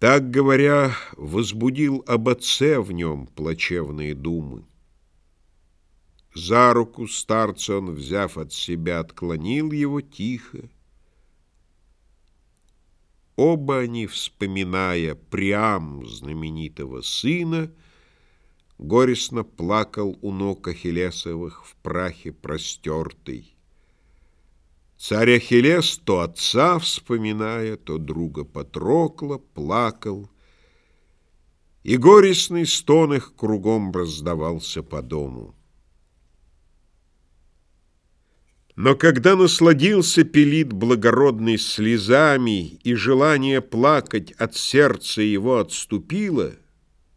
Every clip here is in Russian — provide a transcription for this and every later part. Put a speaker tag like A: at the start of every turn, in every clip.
A: Так говоря, возбудил об отце в нем плачевные думы. За руку старца он, взяв от себя, отклонил его тихо. Оба они, вспоминая Приам, знаменитого сына, Горестно плакал у ног Ахиллесовых в прахе простертый. Царь Ахиллес, то отца вспоминая, то друга Патрокла, плакал, и горестный стон их кругом раздавался по дому. Но когда насладился Пелит благородный слезами, и желание плакать от сердца его отступило,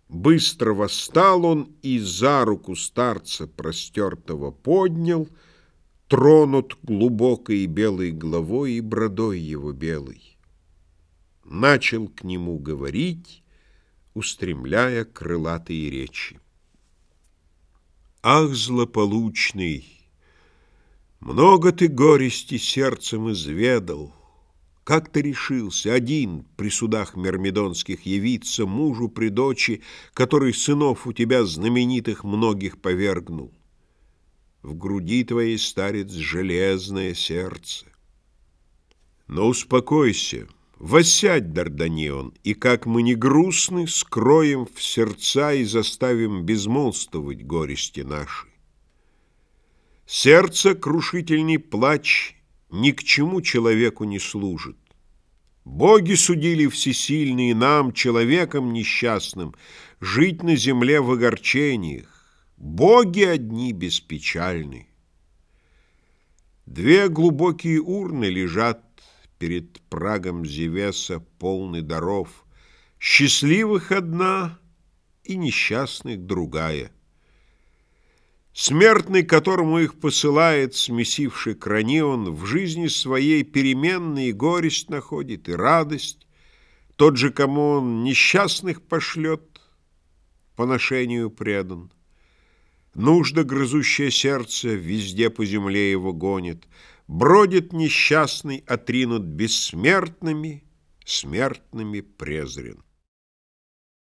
A: быстро восстал он и за руку старца простертого поднял — тронут глубокой белой головой и бродой его белой. Начал к нему говорить, устремляя крылатые речи. Ах, злополучный, много ты горести сердцем изведал, как ты решился один при судах мирмидонских явиться мужу при дочи, который сынов у тебя знаменитых многих повергнул? В груди твоей, старец, железное сердце. Но успокойся, воссядь, Дарданион, И, как мы не грустны, скроем в сердца И заставим безмолвствовать горести наши. Сердце, крушительный плач, Ни к чему человеку не служит. Боги судили всесильные нам, человеком несчастным, Жить на земле в огорчениях, Боги одни беспечальны. Две глубокие урны лежат перед прагом Зевеса, полный даров. Счастливых одна и несчастных другая. Смертный, которому их посылает смесивший кранион, в жизни своей переменные горесть находит и радость. Тот же, кому он несчастных пошлет, поношению предан. Нужда, грызущее сердце, везде по земле его гонит. Бродит несчастный, отринут бессмертными, смертными презрен.